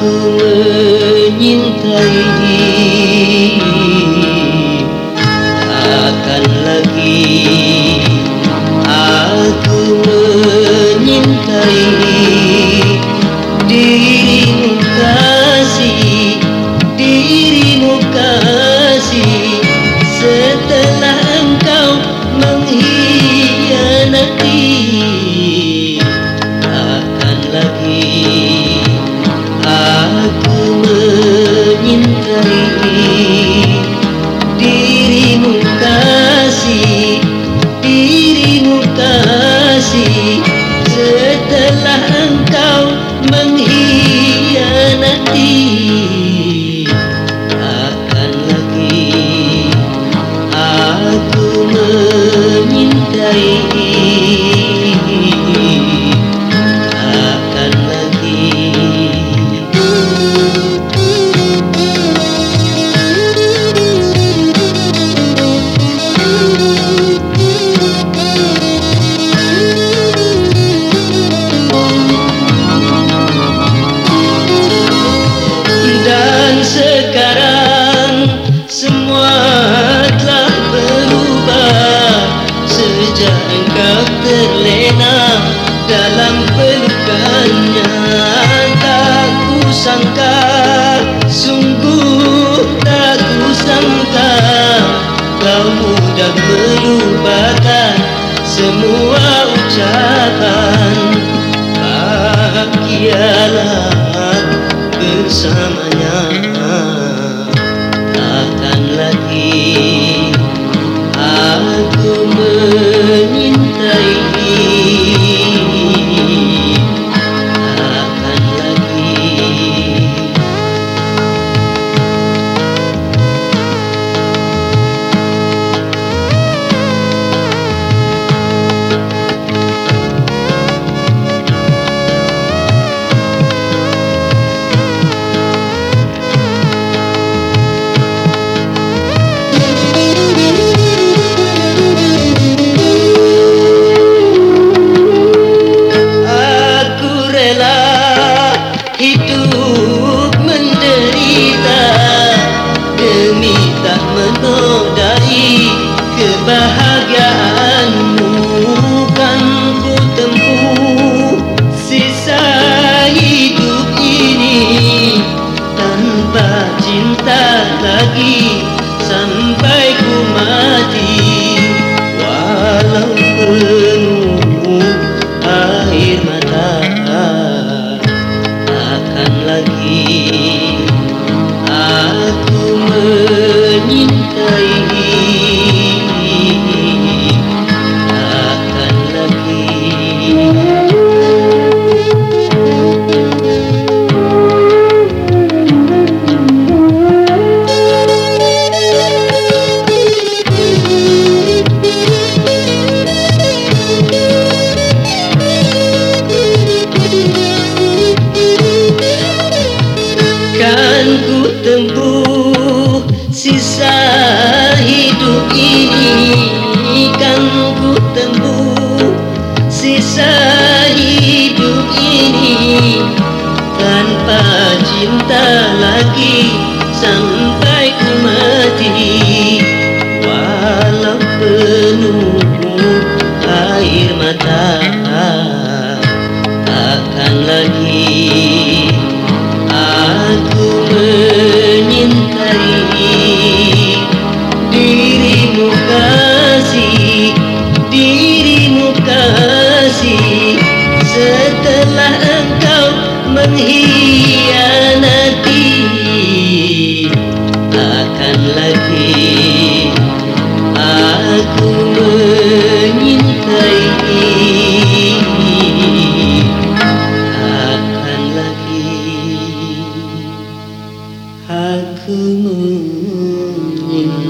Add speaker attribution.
Speaker 1: thương nhìn thấy đi की tak terlena dalam pelukannya tak ku sangka sungguh tak ku sangka kau mudah melupakan semua ucapan bahagialah bersamanya. menodai kebahagiaan cinta lagi sampai ku mati. Walau penuh air mata Takkan lagi. Aku menyintai Dirimu kasih, dirimu kasih. Setelah engkau menghias hati aku menyintai akan lagi aku menyintai